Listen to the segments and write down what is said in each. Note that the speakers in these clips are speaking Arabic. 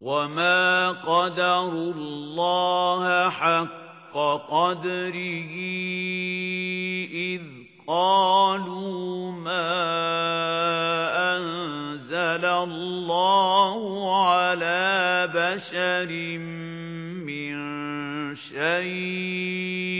وَمَا قَدَرُوا اللَّهَ حَقَّ قَدْرِهِ إِذْ قَالُوا مَا أَنزَلَ اللَّهُ عَلَى بَشَرٍ مِّن شَيْءٍ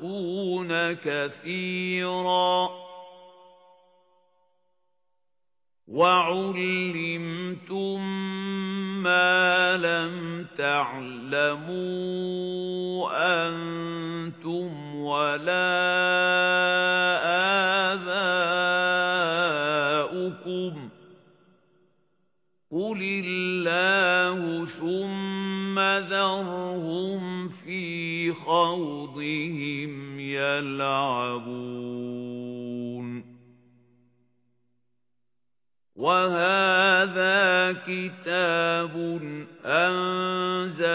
يُخْفُونَ كَثِيرًا. وَعُلِّمْتُم مَّا لَمْ تَعْلَمُوا أَنتُمْ وَلَا آبَاؤُكُمْ قُلِ اللَّهُ ثُمَّ ذَرْهُمْ فِي خَوْضِهِمْ يَلْعَبُونَ وَهَذَا كِتَابٌ أَنزَلْنَاهُ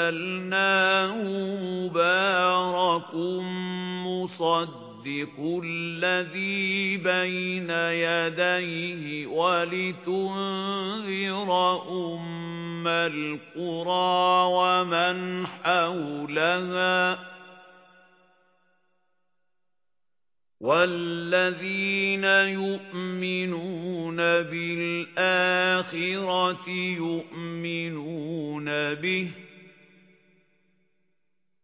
مُبَارَكٌ مُصَدِّقُ الَّذِي بَيْنَ يَدَيْهِ وَلِتُنذِرَ أُمَّ الْقُرَى وَمَنْ حَوْلَهَا وَالَّذِينَ يُؤْمِنُونَ بِالْآخِرَةِ يُؤْمِنُونَ بِهِ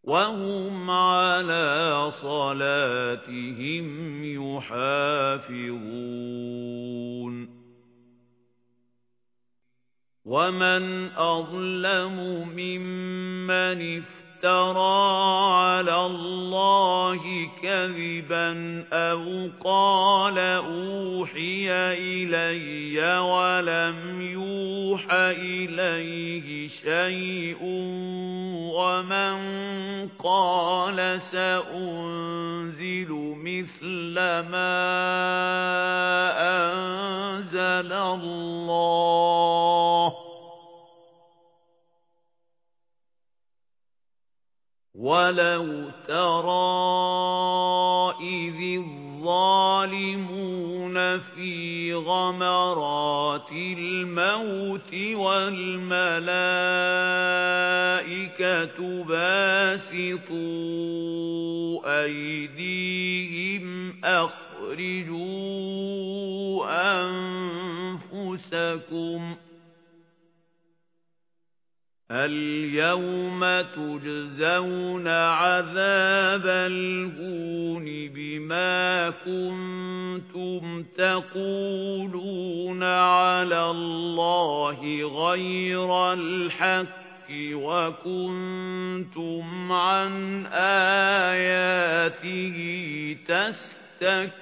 وَهُمْ عَلَى صَلَاتِهِمْ يُحَافِظُونَ وَمَنْ أَظْلَمُ مِمَّنِ افْتَرَى عَلَى اللَّهِ كَذِبًا أَوْ قَالَ أُوحِيَ إِلَيَّ وَلَمْ يُوحَ إِلَيْهِ شَيْءٌ وَمَنْ قَالَ سَأُنْزِلُ مِثْلَ مَا أَنزَلَ اللَّهُ وَلَوْ تَرَى إِذِ الظَّالِمُونَ فِي غَمَرَاتِ الْمَوْتِ وَالْمَلَائِكَةُ بَاسِطُو أَيْدِيهِمْ أَخْرِجُوا أَنفُسَكُمْ الْيَوْمَ تُجْزَوْنَ عَذَابَ الْهُونِ بِمَا كُنتُمْ تَقُولُونَ عَلَى اللَّهِ غَيْرَ الْحَقِّ وَكُنتُمْ عَن آيَاتِهِ تَسْتَكْبِرُونَ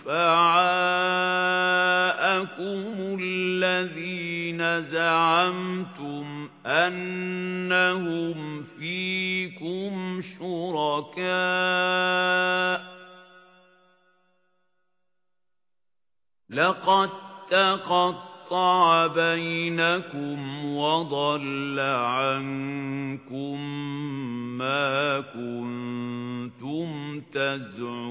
شُفَعَاءَكُمُ الَّذِينَ زَعَمْتُمْ أَنَّهُمْ فِيكُمْ شُرَكَاءُ لَقَد تَّقَطَّعَ بَيْنَكُمْ وَضَلَّ عَنكُم مَّا كُنتُمْ تَزْعُمُونَ